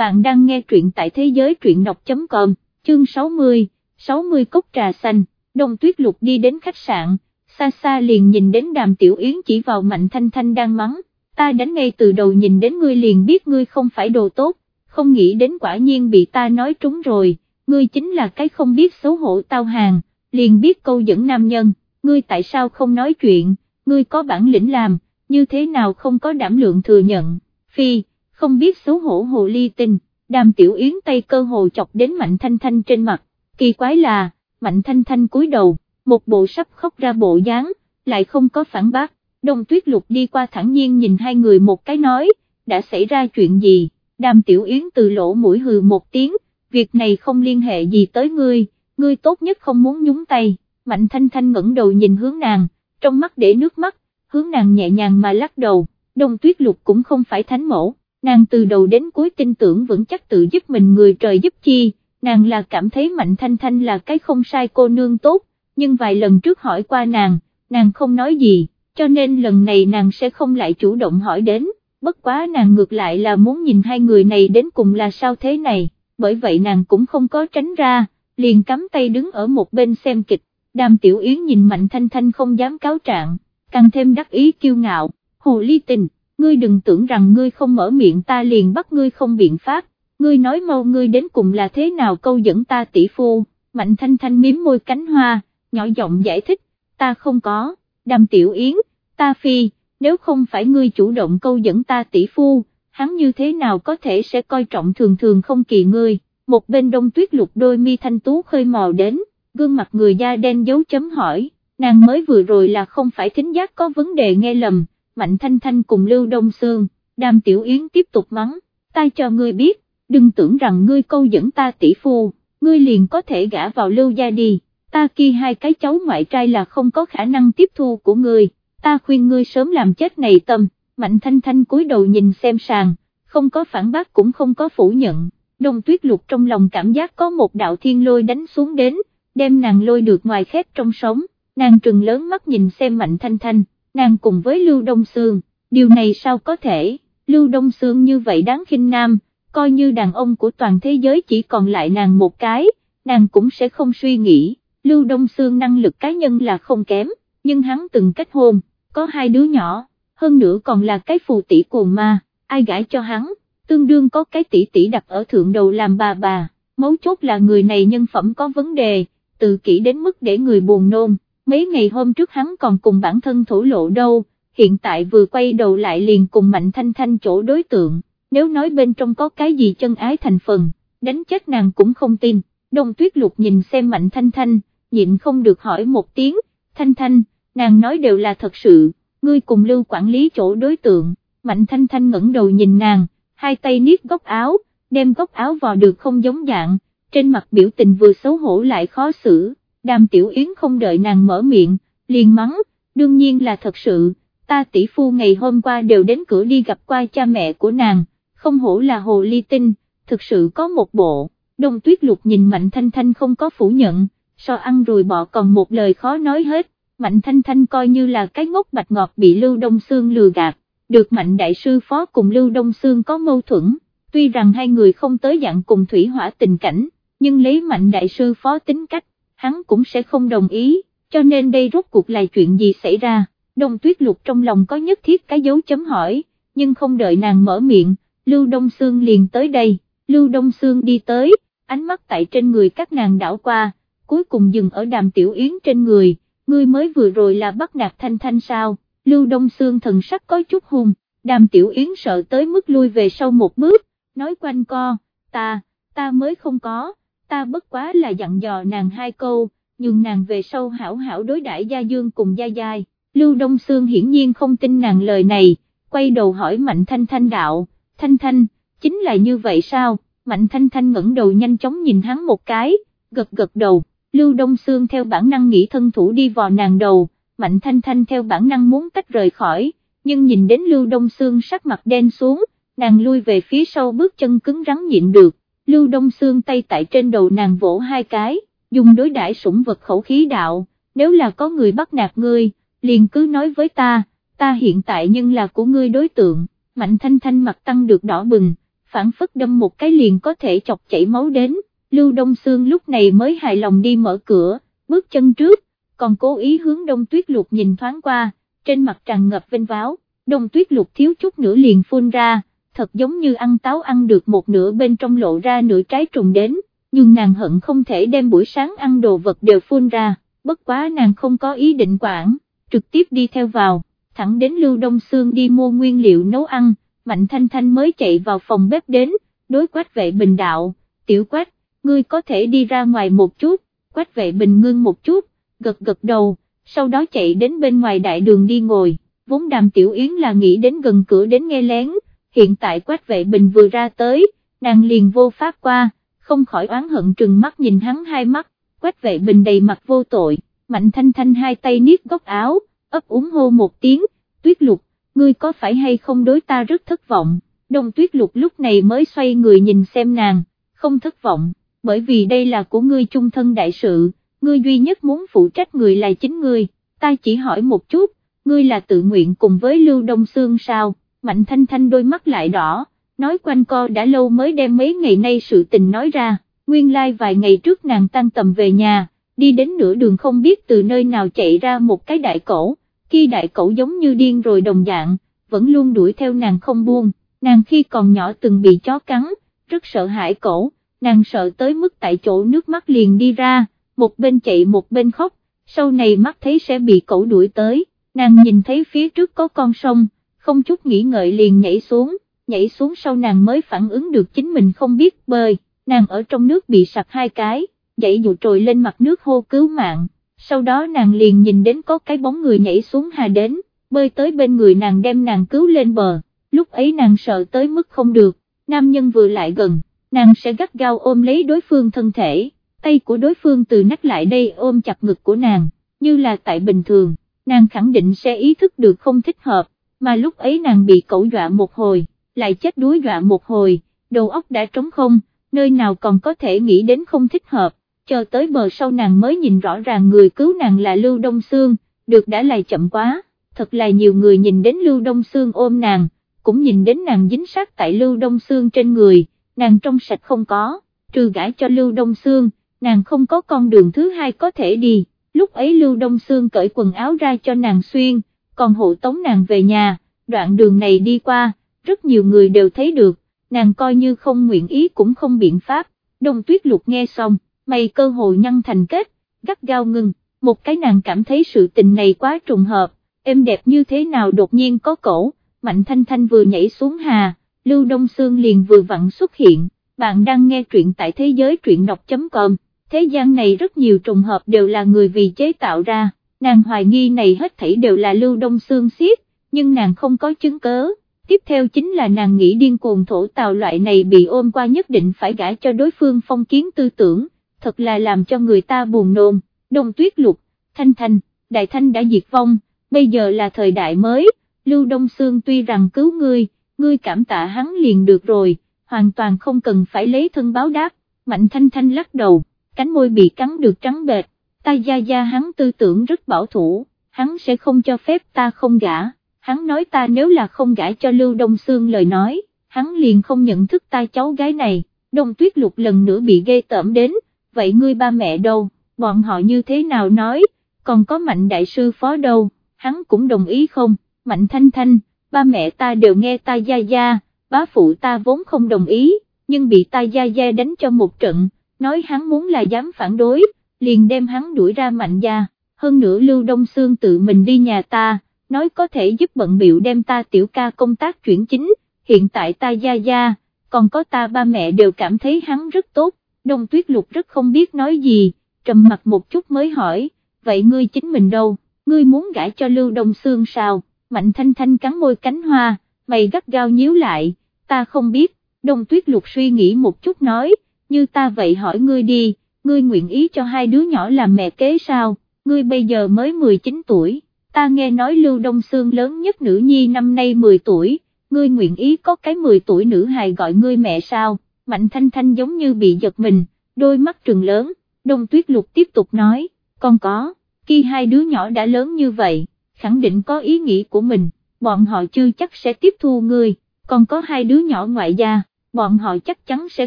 bạn đang nghe truyện tại thế giới truyện đọc.com, chương 60, 60 cốc trà xanh, đông tuyết lục đi đến khách sạn, xa xa liền nhìn đến đàm tiểu yến chỉ vào mạnh thanh thanh đang mắng, ta đánh ngay từ đầu nhìn đến ngươi liền biết ngươi không phải đồ tốt, không nghĩ đến quả nhiên bị ta nói trúng rồi, ngươi chính là cái không biết xấu hổ tao hàng, liền biết câu dẫn nam nhân, ngươi tại sao không nói chuyện, ngươi có bản lĩnh làm, như thế nào không có đảm lượng thừa nhận, phi, không biết xấu hổ hồ ly tinh, đàm tiểu yến tay cơ hồ chọc đến mạnh thanh thanh trên mặt, kỳ quái là, mạnh thanh thanh cúi đầu, một bộ sắp khóc ra bộ dáng, lại không có phản bác, đông tuyết lục đi qua thẳng nhiên nhìn hai người một cái nói, đã xảy ra chuyện gì, đàm tiểu yến từ lỗ mũi hừ một tiếng, việc này không liên hệ gì tới ngươi, ngươi tốt nhất không muốn nhúng tay, mạnh thanh thanh ngẩng đầu nhìn hướng nàng, trong mắt để nước mắt, hướng nàng nhẹ nhàng mà lắc đầu, đông tuyết lục cũng không phải thánh mẫu, nàng từ đầu đến cuối tin tưởng vững chắc tự giúp mình người trời giúp chi, nàng là cảm thấy mạnh thanh thanh là cái không sai cô nương tốt, nhưng vài lần trước hỏi qua nàng, nàng không nói gì, cho nên lần này nàng sẽ không lại chủ động hỏi đến, bất quá nàng ngược lại là muốn nhìn hai người này đến cùng là sao thế này, bởi vậy nàng cũng không có tránh ra, liền cắm tay đứng ở một bên xem kịch, đàm tiểu yến nhìn mạnh thanh thanh không dám cáo trạng, càng thêm đắc ý kiêu ngạo, hồ ly tình, ngươi đừng tưởng rằng ngươi không mở miệng ta liền bắt ngươi không biện pháp, ngươi nói mau ngươi đến cùng là thế nào câu dẫn ta tỷ phu, mạnh thanh thanh miếm môi cánh hoa, nhỏ giọng giải thích, ta không có, đàm tiểu yến, ta phi, nếu không phải ngươi chủ động câu dẫn ta tỷ phu, hắn như thế nào có thể sẽ coi trọng thường thường không kỳ ngươi, một bên đông tuyết lục đôi mi thanh tú khơi mò đến, gương mặt người da đen dấu chấm hỏi, nàng mới vừa rồi là không phải thính giác có vấn đề nghe lầm, Mạnh Thanh Thanh cùng Lưu Đông Sương, Đàm Tiểu Yến tiếp tục mắng, ta cho ngươi biết, đừng tưởng rằng ngươi câu dẫn ta tỷ phu, ngươi liền có thể gả vào Lưu gia đi, ta kia hai cái cháu ngoại trai là không có khả năng tiếp thu của ngươi, ta khuyên ngươi sớm làm chết này tâm, Mạnh Thanh Thanh cúi đầu nhìn xem sàn, không có phản bác cũng không có phủ nhận, đông tuyết lục trong lòng cảm giác có một đạo thiên lôi đánh xuống đến, đem nàng lôi được ngoài khép trong sống, nàng trừng lớn mắt nhìn xem Mạnh Thanh Thanh nàng cùng với Lưu Đông Sương, điều này sao có thể, Lưu Đông Sương như vậy đáng khinh nam, coi như đàn ông của toàn thế giới chỉ còn lại nàng một cái, nàng cũng sẽ không suy nghĩ, Lưu Đông Sương năng lực cá nhân là không kém, nhưng hắn từng kết hôn, có hai đứa nhỏ, hơn nữa còn là cái phù tỷ cuồng ma, ai gãi cho hắn, tương đương có cái tỷ tỷ đặt ở thượng đầu làm bà bà, mấu chốt là người này nhân phẩm có vấn đề, tự kỷ đến mức để người buồn nôn mấy ngày hôm trước hắn còn cùng bản thân thổ lộ đâu, hiện tại vừa quay đầu lại liền cùng Mạnh Thanh Thanh chỗ đối tượng, nếu nói bên trong có cái gì chân ái thành phần, đánh chết nàng cũng không tin, đông tuyết lục nhìn xem Mạnh Thanh Thanh, nhịn không được hỏi một tiếng, Thanh Thanh, nàng nói đều là thật sự, ngươi cùng lưu quản lý chỗ đối tượng, Mạnh Thanh Thanh ngẩng đầu nhìn nàng, hai tay niết góc áo, đem góc áo vào được không giống dạng, trên mặt biểu tình vừa xấu hổ lại khó xử đàm tiểu yến không đợi nàng mở miệng, liền mắng, đương nhiên là thật sự, ta tỷ phu ngày hôm qua đều đến cửa đi gặp qua cha mẹ của nàng, không hổ là hồ ly tinh, thực sự có một bộ, đông tuyết lục nhìn mạnh thanh thanh không có phủ nhận, so ăn rồi bỏ còn một lời khó nói hết, mạnh thanh thanh coi như là cái ngốc bạch ngọt bị Lưu Đông Sương lừa gạt, được mạnh đại sư phó cùng Lưu Đông Sương có mâu thuẫn, tuy rằng hai người không tới dạng cùng thủy hỏa tình cảnh, nhưng lấy mạnh đại sư phó tính cách, hắn cũng sẽ không đồng ý, cho nên đây rốt cuộc là chuyện gì xảy ra, đông tuyết lục trong lòng có nhất thiết cái dấu chấm hỏi, nhưng không đợi nàng mở miệng, Lưu Đông Sương liền tới đây, Lưu Đông Sương đi tới, ánh mắt tại trên người các nàng đảo qua, cuối cùng dừng ở đàm tiểu yến trên người, ngươi mới vừa rồi là bắt nạt thanh thanh sao, Lưu Đông Sương thần sắc có chút hung, đàm tiểu yến sợ tới mức lui về sau một bước, nói quanh co, ta, ta mới không có, ta bất quá là dặn dò nàng hai câu, nhưng nàng về sau hảo hảo đối đãi Gia Dương cùng Gia Giai, Lưu Đông Sương hiển nhiên không tin nàng lời này, quay đầu hỏi Mạnh Thanh Thanh đạo, Thanh Thanh, chính là như vậy sao, Mạnh Thanh Thanh ngẩng đầu nhanh chóng nhìn hắn một cái, gật gật đầu, Lưu Đông Sương theo bản năng nghĩ thân thủ đi vào nàng đầu, Mạnh Thanh Thanh theo bản năng muốn tách rời khỏi, nhưng nhìn đến Lưu Đông Sương sắc mặt đen xuống, nàng lui về phía sau bước chân cứng rắn nhịn được, Lưu Đông Sương tay tại trên đầu nàng vỗ hai cái, dùng đối đãi sủng vật khẩu khí đạo, nếu là có người bắt nạt ngươi, liền cứ nói với ta, ta hiện tại nhưng là của ngươi đối tượng, Mạnh Thanh Thanh mặt tăng được đỏ bừng, phản phất đâm một cái liền có thể chọc chảy máu đến, Lưu Đông Sương lúc này mới hài lòng đi mở cửa, bước chân trước, còn cố ý hướng đông tuyết lục nhìn thoáng qua, trên mặt tràn ngập vinh váo, đông tuyết lục thiếu chút nữa liền phun ra, thật giống như ăn táo ăn được một nửa bên trong lộ ra nửa trái trùng đến, nhưng nàng hận không thể đem buổi sáng ăn đồ vật đều phun ra, bất quá nàng không có ý định quản, trực tiếp đi theo vào, thẳng đến Lưu Đông Sương đi mua nguyên liệu nấu ăn, Mạnh Thanh Thanh mới chạy vào phòng bếp đến, đối quách vệ bình đạo, tiểu quách, ngươi có thể đi ra ngoài một chút, quách vệ bình ngưng một chút, gật gật đầu, sau đó chạy đến bên ngoài đại đường đi ngồi, vốn đàm tiểu yến là nghĩ đến gần cửa đến nghe lén, hiện tại quách vệ bình vừa ra tới, nàng liền vô pháp qua, không khỏi oán hận trừng mắt nhìn hắn hai mắt, quách vệ bình đầy mặt vô tội, mạnh thanh thanh hai tay niết góc áo, ấp úng hô một tiếng, tuyết lục, ngươi có phải hay không đối ta rất thất vọng, đông tuyết lục lúc này mới xoay người nhìn xem nàng, không thất vọng, bởi vì đây là của ngươi chung thân đại sự, ngươi duy nhất muốn phụ trách người là chính ngươi, ta chỉ hỏi một chút, ngươi là tự nguyện cùng với Lưu Đông Sương sao, Mạnh Thanh Thanh đôi mắt lại đỏ, nói quanh co đã lâu mới đem mấy ngày nay sự tình nói ra, nguyên lai like vài ngày trước nàng tăng tầm về nhà, đi đến nửa đường không biết từ nơi nào chạy ra một cái đại cổ, khi đại cổ giống như điên rồi đồng dạng, vẫn luôn đuổi theo nàng không buông, nàng khi còn nhỏ từng bị chó cắn, rất sợ hãi cổ, nàng sợ tới mức tại chỗ nước mắt liền đi ra, một bên chạy một bên khóc, sau này mắt thấy sẽ bị cổ đuổi tới, nàng nhìn thấy phía trước có con sông, không chút nghĩ ngợi liền nhảy xuống, nhảy xuống sau nàng mới phản ứng được chính mình không biết bơi, nàng ở trong nước bị sặc hai cái, dậy dụ trồi lên mặt nước hô cứu mạng, sau đó nàng liền nhìn đến có cái bóng người nhảy xuống hà đến, bơi tới bên người nàng đem nàng cứu lên bờ, lúc ấy nàng sợ tới mức không được, nam nhân vừa lại gần, nàng sẽ gắt gao ôm lấy đối phương thân thể tay của đối phương từ nách lại đây ôm chặt ngực của nàng, như là tại bình thường, nàng khẳng định sẽ ý thức được không thích hợp, mà lúc ấy nàng bị cẩu dọa một hồi, lại chết đuối dọa một hồi, đầu óc đã trống không, nơi nào còn có thể nghĩ đến không thích hợp, chờ tới bờ sau nàng mới nhìn rõ ràng người cứu nàng là Lưu Đông Sương, được đã lại chậm quá, thật là nhiều người nhìn đến Lưu Đông Sương ôm nàng, cũng nhìn đến nàng dính sát tại Lưu Đông Sương trên người, nàng trong sạch không có, trừ gãi cho Lưu Đông Sương nàng không có con đường thứ hai có thể đi, lúc ấy Lưu Đông Sương cởi quần áo ra cho nàng xuyên, còn hộ tống nàng về nhà, đoạn đường này đi qua, rất nhiều người đều thấy được, nàng coi như không nguyện ý cũng không biện pháp, đông tuyết lục nghe xong, mày cơ hội nhăn thành kết, gắt gao ngừng, một cái nàng cảm thấy sự tình này quá trùng hợp, em đẹp như thế nào đột nhiên có cổ, mạnh thanh thanh vừa nhảy xuống hà, Lưu Đông xương liền vừa vặn xuất hiện, bạn đang nghe truyện tại thế giới truyện đọc.com thế gian này rất nhiều trùng hợp đều là người vì chế tạo ra, nàng hoài nghi này hết thảy đều là lưu đông xương xiết, nhưng nàng không có chứng cớ. Tiếp theo chính là nàng nghĩ điên cuồng thổ tào loại này bị ôm qua nhất định phải gãi cho đối phương phong kiến tư tưởng, thật là làm cho người ta buồn nôn, đông tuyết lục, thanh thanh, đại thanh đã diệt vong, bây giờ là thời đại mới, lưu đông xương tuy rằng cứu ngươi, ngươi cảm tạ hắn liền được rồi, hoàn toàn không cần phải lấy thân báo đáp, mạnh thanh thanh lắc đầu cánh môi bị cắn được trắng bệt, ta gia gia hắn tư tưởng rất bảo thủ, hắn sẽ không cho phép ta không gả, hắn nói ta nếu là không gả cho Lưu Đông Sương lời nói, hắn liền không nhận thức ta cháu gái này, Đông Tuyết Lục lần nữa bị ghê tởm đến, vậy ngươi ba mẹ đâu, bọn họ như thế nào nói, còn có mạnh đại sư phó đâu, hắn cũng đồng ý không, mạnh thanh thanh, ba mẹ ta đều nghe ta gia gia, bá phụ ta vốn không đồng ý, nhưng bị ta gia gia đánh cho một trận nói hắn muốn là dám phản đối, liền đem hắn đuổi ra mạnh gia, hơn nữa Lưu Đông Sương tự mình đi nhà ta, nói có thể giúp bận biểu đem ta tiểu ca công tác chuyển chính, hiện tại ta gia gia, còn có ta ba mẹ đều cảm thấy hắn rất tốt, Đông Tuyết Lục rất không biết nói gì, trầm mặt một chút mới hỏi, vậy ngươi chính mình đâu, ngươi muốn gãi cho Lưu Đông Sương sao, Mạnh Thanh Thanh cắn môi cánh hoa, mày gắt gao nhíu lại, ta không biết, Đông Tuyết Lục suy nghĩ một chút nói, như ta vậy hỏi ngươi đi, ngươi nguyện ý cho hai đứa nhỏ làm mẹ kế sao, ngươi bây giờ mới 19 tuổi, ta nghe nói Lưu Đông Sương lớn nhất nữ nhi năm nay 10 tuổi, ngươi nguyện ý có cái 10 tuổi nữ hài gọi ngươi mẹ sao, Mạnh Thanh Thanh giống như bị giật mình, đôi mắt trừng lớn, Đông Tuyết Lục tiếp tục nói, con có, khi hai đứa nhỏ đã lớn như vậy, khẳng định có ý nghĩ của mình, bọn họ chưa chắc sẽ tiếp thu ngươi, còn có hai đứa nhỏ ngoại gia bọn họ chắc chắn sẽ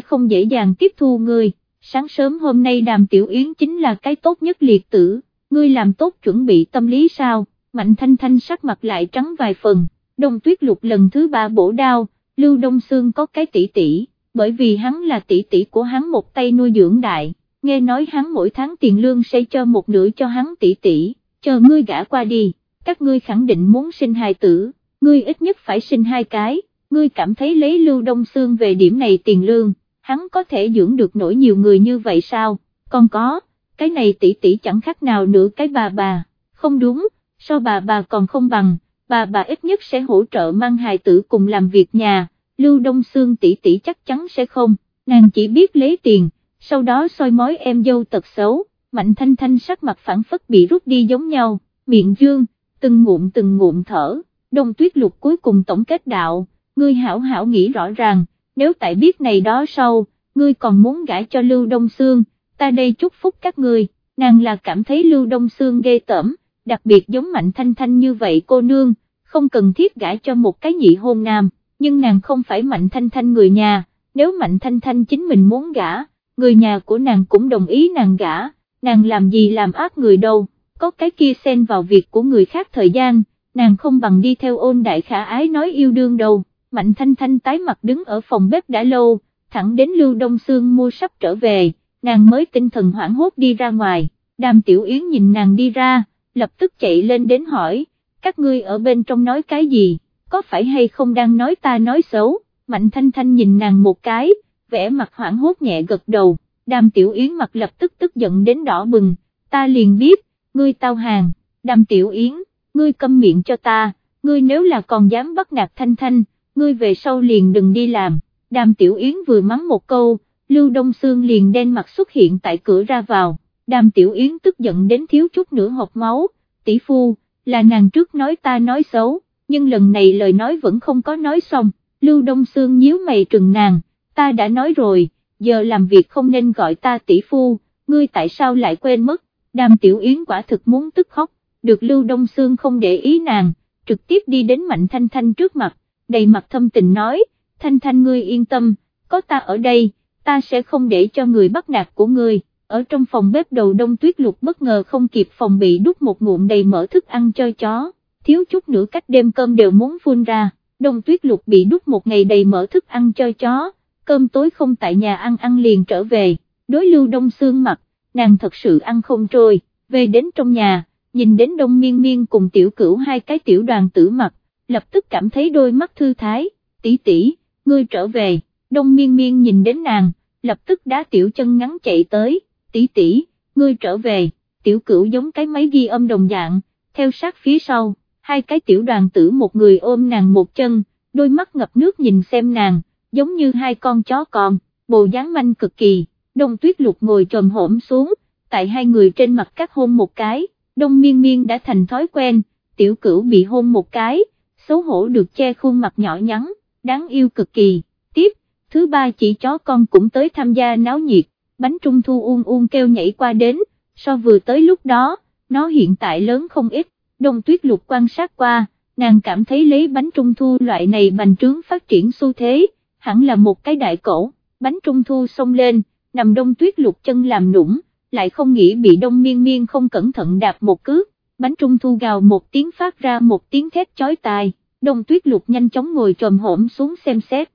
không dễ dàng tiếp thu ngươi, sáng sớm hôm nay đàm tiểu yến chính là cái tốt nhất liệt tử, ngươi làm tốt chuẩn bị tâm lý sao, mạnh thanh thanh sắc mặt lại trắng vài phần, đông tuyết lục lần thứ ba bổ đao, Lưu Đông Sương có cái tỷ tỷ, bởi vì hắn là tỷ tỷ của hắn một tay nuôi dưỡng đại, nghe nói hắn mỗi tháng tiền lương sẽ cho một nửa cho hắn tỷ tỷ, chờ ngươi gã qua đi, các ngươi khẳng định muốn sinh hài tử, ngươi ít nhất phải sinh hai cái, ngươi cảm thấy lấy Lưu Đông Sương về điểm này tiền lương, hắn có thể dưỡng được nổi nhiều người như vậy sao, còn có, cái này tỷ tỷ chẳng khác nào nữa cái bà bà, không đúng, so bà bà còn không bằng bà bà ít nhất sẽ hỗ trợ mang hài tử cùng làm việc nhà, Lưu Đông Sương tỷ tỷ chắc chắn sẽ không, nàng chỉ biết lấy tiền, sau đó soi mói em dâu tật xấu, Mạnh Thanh Thanh sắc mặt phản phất bị rút đi giống nhau, miệng dương, từng ngụm từng ngụm thở, đông tuyết lục cuối cùng tổng kết đạo, ngươi hảo hảo nghĩ rõ ràng, nếu tại biết này đó sau, ngươi còn muốn gãi cho Lưu Đông Sương, ta đây chúc phúc các ngươi, nàng là cảm thấy Lưu Đông Sương ghê tởm, đặc biệt giống Mạnh Thanh Thanh như vậy cô nương, không cần thiết gãi cho một cái nhị hôn nam, nhưng nàng không phải Mạnh Thanh Thanh người nhà, nếu Mạnh Thanh Thanh chính mình muốn gả, người nhà của nàng cũng đồng ý nàng gả, nàng làm gì làm ác người đâu, có cái kia xen vào việc của người khác thời gian, nàng không bằng đi theo ôn đại khả ái nói yêu đương đâu, Mạnh Thanh Thanh tái mặt đứng ở phòng bếp đã lâu, thẳng đến Lưu Đông Sương mua sắp trở về, nàng mới tinh thần hoảng hốt đi ra ngoài, đàm tiểu yến nhìn nàng đi ra, lập tức chạy lên đến hỏi, các ngươi ở bên trong nói cái gì, có phải hay không đang nói ta nói xấu, Mạnh Thanh Thanh nhìn nàng một cái, vẻ mặt hoảng hốt nhẹ gật đầu, đàm tiểu yến mặt lập tức tức giận đến đỏ bừng, ta liền biết, ngươi tao hàng, đàm tiểu yến, ngươi câm miệng cho ta, ngươi nếu là còn dám bắt nạt Thanh Thanh, ngươi về sau liền đừng đi làm, đàm tiểu yến vừa mắng một câu, Lưu Đông Sương liền đen mặt xuất hiện tại cửa ra vào, đàm tiểu yến tức giận đến thiếu chút nữa hộp máu, tỷ phu, là nàng trước nói ta nói xấu, nhưng lần này lời nói vẫn không có nói xong, Lưu Đông Sương nhíu mày trừng nàng, ta đã nói rồi, giờ làm việc không nên gọi ta tỷ phu, ngươi tại sao lại quên mất, đàm tiểu yến quả thực muốn tức khóc, được Lưu Đông Sương không để ý nàng, trực tiếp đi đến Mạnh Thanh Thanh trước mặt, đầy mặt thâm tình nói, Thanh Thanh ngươi yên tâm, có ta ở đây, ta sẽ không để cho người bắt nạt của ngươi. Ở trong phòng bếp đầu đông tuyết lục bất ngờ không kịp phòng bị đút một ngụm đầy mỡ thức ăn cho chó, thiếu chút nữa cách đêm cơm đều muốn phun ra, đông tuyết lục bị đút một ngày đầy mỡ thức ăn cho chó, cơm tối không tại nhà ăn ăn liền trở về, đối lưu đông xương mặt, nàng thật sự ăn không trôi, về đến trong nhà, nhìn đến đông miên miên cùng tiểu cửu hai cái tiểu đoàn tử mặt, lập tức cảm thấy đôi mắt thư thái, tỷ tỷ, ngươi trở về, đông miên miên nhìn đến nàng, lập tức đá tiểu chân ngắn chạy tới, tỷ tỷ, ngươi trở về, tiểu cửu giống cái máy ghi âm đồng dạng, theo sát phía sau, hai cái tiểu đoàn tử một người ôm nàng một chân, đôi mắt ngập nước nhìn xem nàng, giống như hai con chó con, bồ dáng manh cực kỳ, đông tuyết lục ngồi trồm hổm xuống, tại hai người trên mặt cắt hôn một cái, đông miên miên đã thành thói quen, tiểu cửu bị hôn một cái, xấu hổ được che khuôn mặt nhỏ nhắn, đáng yêu cực kỳ, tiếp, thứ ba chỉ chó con cũng tới tham gia náo nhiệt, bánh trung thu uông uông kêu nhảy qua đến, so vừa tới lúc đó, nó hiện tại lớn không ít, đông tuyết lục quan sát qua, nàng cảm thấy lấy bánh trung thu loại này bành trướng phát triển xu thế, hẳn là một cái đại cổ, bánh trung thu xông lên, nằm đông tuyết lục chân làm nũng, lại không nghĩ bị đông miên miên không cẩn thận đạp một cước, bánh trung thu gào một tiếng phát ra một tiếng thét chói tai, đông tuyết lục nhanh chóng ngồi trồm hổm xuống xem xét,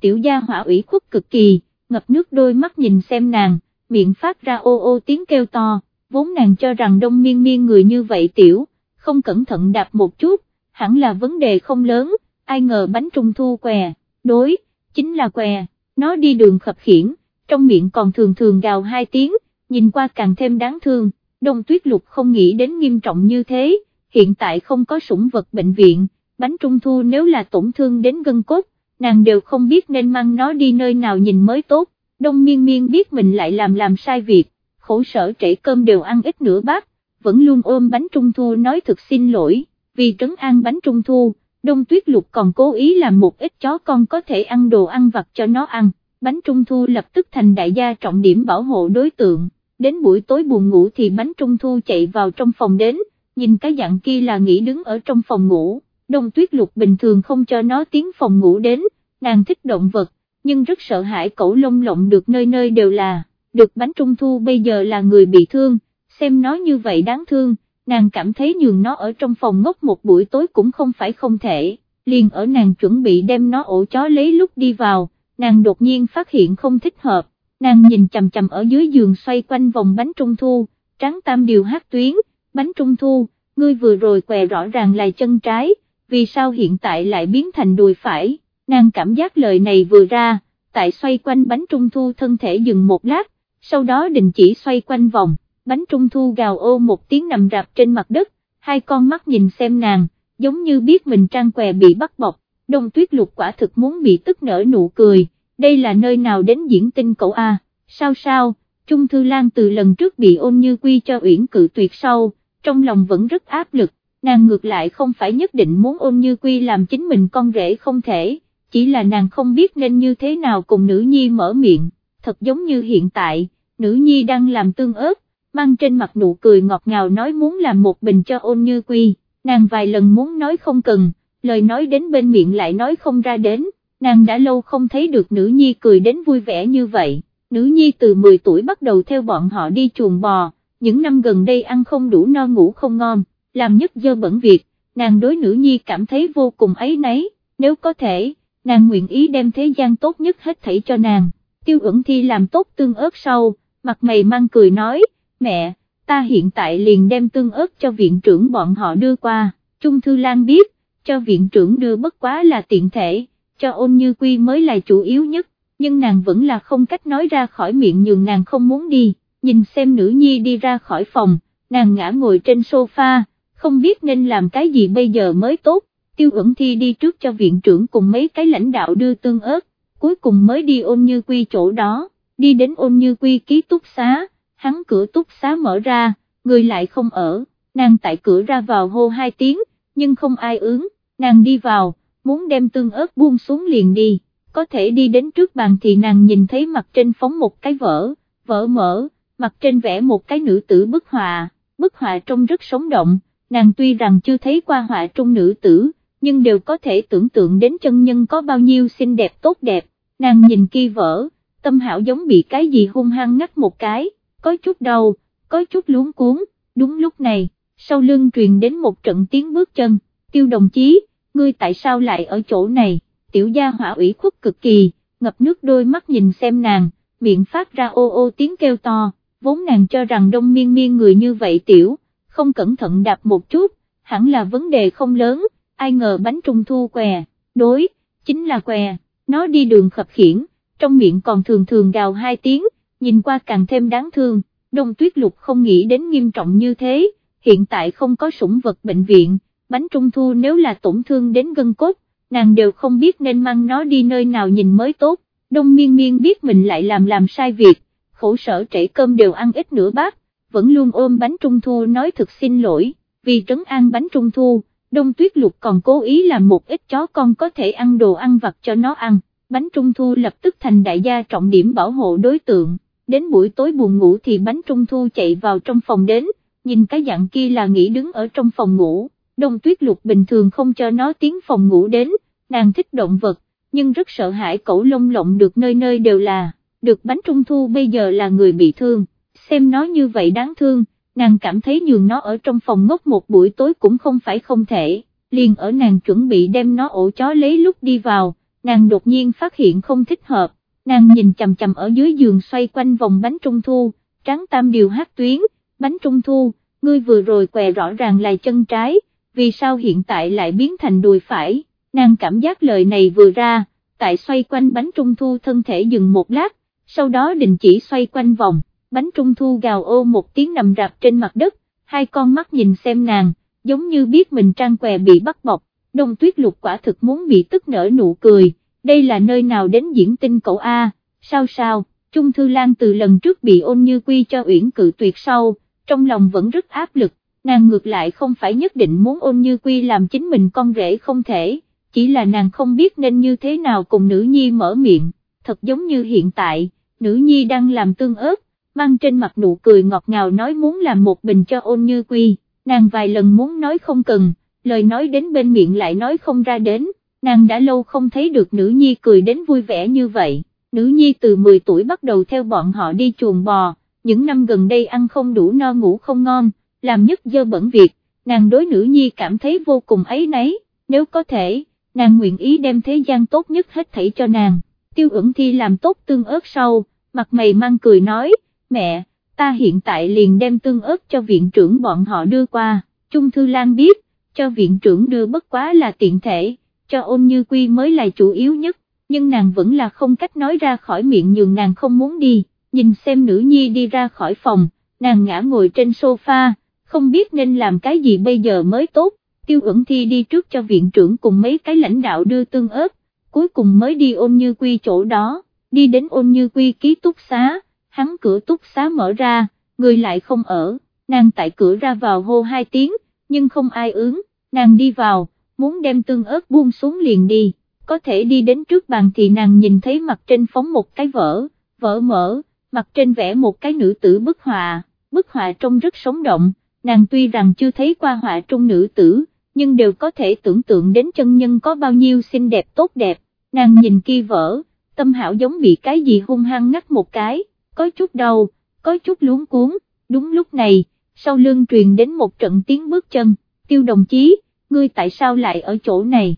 tiểu gia hỏa ủy khuất cực kỳ, ngập nước đôi mắt nhìn xem nàng, miệng phát ra ô ô tiếng kêu to, vốn nàng cho rằng đông miên miên người như vậy tiểu, không cẩn thận đạp một chút, hẳn là vấn đề không lớn, ai ngờ bánh trung thu què, đối, chính là què, nó đi đường khập khiển, trong miệng còn thường thường gào hai tiếng, nhìn qua càng thêm đáng thương, đông tuyết lục không nghĩ đến nghiêm trọng như thế, hiện tại không có sủng vật bệnh viện, bánh trung thu nếu là tổn thương đến gân cốt, nàng đều không biết nên mang nó đi nơi nào nhìn mới tốt, đông miên miên biết mình lại làm làm sai việc, khổ sở trễ cơm đều ăn ít nửa bát, vẫn luôn ôm bánh trung thu nói thực xin lỗi, vì trấn an bánh trung thu, đông tuyết lục còn cố ý làm một ít chó con có thể ăn đồ ăn vặt cho nó ăn, bánh trung thu lập tức thành đại gia trọng điểm bảo hộ đối tượng, đến buổi tối buồn ngủ thì bánh trung thu chạy vào trong phòng đến, nhìn cái dạng kia là nghĩ đứng ở trong phòng ngủ. Đông tuyết lục bình thường không cho nó tiến phòng ngủ đến, nàng thích động vật, nhưng rất sợ hãi cẩu lông lộng được nơi nơi đều là, được bánh trung thu bây giờ là người bị thương, xem nó như vậy đáng thương, nàng cảm thấy nhường nó ở trong phòng ngốc một buổi tối cũng không phải không thể, liền ở nàng chuẩn bị đem nó ổ chó lấy lúc đi vào, nàng đột nhiên phát hiện không thích hợp, nàng nhìn chầm chầm ở dưới giường xoay quanh vòng bánh trung thu, trắng tam điều hát tuyến, bánh trung thu, ngươi vừa rồi què rõ ràng là chân trái, vì sao hiện tại lại biến thành đùi phải, nàng cảm giác lời này vừa ra, tại xoay quanh bánh trung thu thân thể dừng một lát, sau đó đình chỉ xoay quanh vòng, bánh trung thu gào ô một tiếng nằm rạp trên mặt đất, hai con mắt nhìn xem nàng, giống như biết mình trang què bị bắt bọc, đông tuyết lục quả thực muốn bị tức nở nụ cười, đây là nơi nào đến diễn tinh cậu A, sao sao, Trung Thư Lan từ lần trước bị ôn như quy cho uyển cự tuyệt sau, trong lòng vẫn rất áp lực, nàng ngược lại không phải nhất định muốn ôn như quy làm chính mình con rể không thể, chỉ là nàng không biết nên như thế nào cùng nữ nhi mở miệng, thật giống như hiện tại, nữ nhi đang làm tương ớt, mang trên mặt nụ cười ngọt ngào nói muốn làm một bình cho ôn như quy, nàng vài lần muốn nói không cần, lời nói đến bên miệng lại nói không ra đến, nàng đã lâu không thấy được nữ nhi cười đến vui vẻ như vậy, nữ nhi từ 10 tuổi bắt đầu theo bọn họ đi chuồng bò, những năm gần đây ăn không đủ no ngủ không ngon, làm nhất dơ bẩn việc, nàng đối nữ nhi cảm thấy vô cùng ấy nấy, nếu có thể, nàng nguyện ý đem thế gian tốt nhất hết thảy cho nàng, tiêu ẩn thi làm tốt tương ớt sau, mặt mày mang cười nói, mẹ, ta hiện tại liền đem tương ớt cho viện trưởng bọn họ đưa qua, Trung Thư Lan biết, cho viện trưởng đưa bất quá là tiện thể, cho ôn như quy mới là chủ yếu nhất, nhưng nàng vẫn là không cách nói ra khỏi miệng nhường nàng không muốn đi, nhìn xem nữ nhi đi ra khỏi phòng, nàng ngã ngồi trên sofa, không biết nên làm cái gì bây giờ mới tốt, tiêu ẩn thi đi trước cho viện trưởng cùng mấy cái lãnh đạo đưa tương ớt, cuối cùng mới đi ôn như quy chỗ đó, đi đến ôn như quy ký túc xá, hắn cửa túc xá mở ra, người lại không ở, nàng tại cửa ra vào hô hai tiếng, nhưng không ai ứng, nàng đi vào, muốn đem tương ớt buông xuống liền đi, có thể đi đến trước bàn thì nàng nhìn thấy mặt trên phóng một cái vỡ, vỡ mở, mặt trên vẽ một cái nữ tử bức họa, bức họa trông rất sống động, nàng tuy rằng chưa thấy qua họa trung nữ tử, nhưng đều có thể tưởng tượng đến chân nhân có bao nhiêu xinh đẹp tốt đẹp, nàng nhìn kia vỡ, tâm hảo giống bị cái gì hung hăng ngắt một cái, có chút đau, có chút luống cuốn, đúng lúc này, sau lưng truyền đến một trận tiếng bước chân, tiêu đồng chí, ngươi tại sao lại ở chỗ này, tiểu gia hỏa ủy khuất cực kỳ, ngập nước đôi mắt nhìn xem nàng, miệng phát ra ô ô tiếng kêu to, vốn nàng cho rằng đông miên miên người như vậy tiểu, không cẩn thận đạp một chút, hẳn là vấn đề không lớn, ai ngờ bánh trung thu què, đối, chính là què, nó đi đường khập khiển, trong miệng còn thường thường gào hai tiếng, nhìn qua càng thêm đáng thương, đông tuyết lục không nghĩ đến nghiêm trọng như thế, hiện tại không có sủng vật bệnh viện, bánh trung thu nếu là tổn thương đến gân cốt, nàng đều không biết nên mang nó đi nơi nào nhìn mới tốt, đông miên miên biết mình lại làm làm sai việc, khổ sở trễ cơm đều ăn ít nửa bát, vẫn luôn ôm bánh trung thu nói thực xin lỗi, vì trấn an bánh trung thu, đông tuyết lục còn cố ý làm một ít chó con có thể ăn đồ ăn vặt cho nó ăn, bánh trung thu lập tức thành đại gia trọng điểm bảo hộ đối tượng, đến buổi tối buồn ngủ thì bánh trung thu chạy vào trong phòng đến, nhìn cái dạng kia là nghỉ đứng ở trong phòng ngủ, đông tuyết lục bình thường không cho nó tiến phòng ngủ đến, nàng thích động vật, nhưng rất sợ hãi cẩu lông lộng được nơi nơi đều là, được bánh trung thu bây giờ là người bị thương, xem nó như vậy đáng thương, nàng cảm thấy nhường nó ở trong phòng ngốc một buổi tối cũng không phải không thể, liền ở nàng chuẩn bị đem nó ổ chó lấy lúc đi vào, nàng đột nhiên phát hiện không thích hợp, nàng nhìn chầm chầm ở dưới giường xoay quanh vòng bánh trung thu, Tráng tam điều hát tuyến, bánh trung thu, ngươi vừa rồi què rõ ràng là chân trái, vì sao hiện tại lại biến thành đùi phải, nàng cảm giác lời này vừa ra, tại xoay quanh bánh trung thu thân thể dừng một lát, sau đó đình chỉ xoay quanh vòng, bánh trung thu gào ô một tiếng nằm rạp trên mặt đất, hai con mắt nhìn xem nàng, giống như biết mình trang què bị bắt bọc, đông tuyết lục quả thực muốn bị tức nở nụ cười, đây là nơi nào đến diễn tinh cậu A, sao sao, Trung Thư Lan từ lần trước bị ôn như quy cho uyển cự tuyệt sau, trong lòng vẫn rất áp lực, nàng ngược lại không phải nhất định muốn ôn như quy làm chính mình con rể không thể, chỉ là nàng không biết nên như thế nào cùng nữ nhi mở miệng, thật giống như hiện tại, nữ nhi đang làm tương ớt, mang trên mặt nụ cười ngọt ngào nói muốn làm một bình cho ôn như quy, nàng vài lần muốn nói không cần, lời nói đến bên miệng lại nói không ra đến, nàng đã lâu không thấy được nữ nhi cười đến vui vẻ như vậy, nữ nhi từ 10 tuổi bắt đầu theo bọn họ đi chuồng bò, những năm gần đây ăn không đủ no ngủ không ngon, làm nhất dơ bẩn việc, nàng đối nữ nhi cảm thấy vô cùng ấy nấy, nếu có thể, nàng nguyện ý đem thế gian tốt nhất hết thảy cho nàng, tiêu ẩn thi làm tốt tương ớt sau, mặt mày mang cười nói, mẹ, ta hiện tại liền đem tương ớt cho viện trưởng bọn họ đưa qua, Trung Thư Lan biết, cho viện trưởng đưa bất quá là tiện thể, cho ôn như quy mới là chủ yếu nhất, nhưng nàng vẫn là không cách nói ra khỏi miệng nhường nàng không muốn đi, nhìn xem nữ nhi đi ra khỏi phòng, nàng ngã ngồi trên sofa, không biết nên làm cái gì bây giờ mới tốt, tiêu ẩn thi đi trước cho viện trưởng cùng mấy cái lãnh đạo đưa tương ớt, cuối cùng mới đi ôn như quy chỗ đó, đi đến ôn như quy ký túc xá, hắn cửa túc xá mở ra, người lại không ở, nàng tại cửa ra vào hô hai tiếng, nhưng không ai ứng, nàng đi vào, muốn đem tương ớt buông xuống liền đi, có thể đi đến trước bàn thì nàng nhìn thấy mặt trên phóng một cái vỡ, vỡ mở, mặt trên vẽ một cái nữ tử bức họa, bức họa trông rất sống động, nàng tuy rằng chưa thấy qua họa trung nữ tử, nhưng đều có thể tưởng tượng đến chân nhân có bao nhiêu xinh đẹp tốt đẹp, nàng nhìn kia vỡ, tâm hảo giống bị cái gì hung hăng ngắt một cái, có chút đau, có chút luống cuốn, đúng lúc này, sau lưng truyền đến một trận tiếng bước chân, tiêu đồng chí, ngươi tại sao lại ở chỗ này?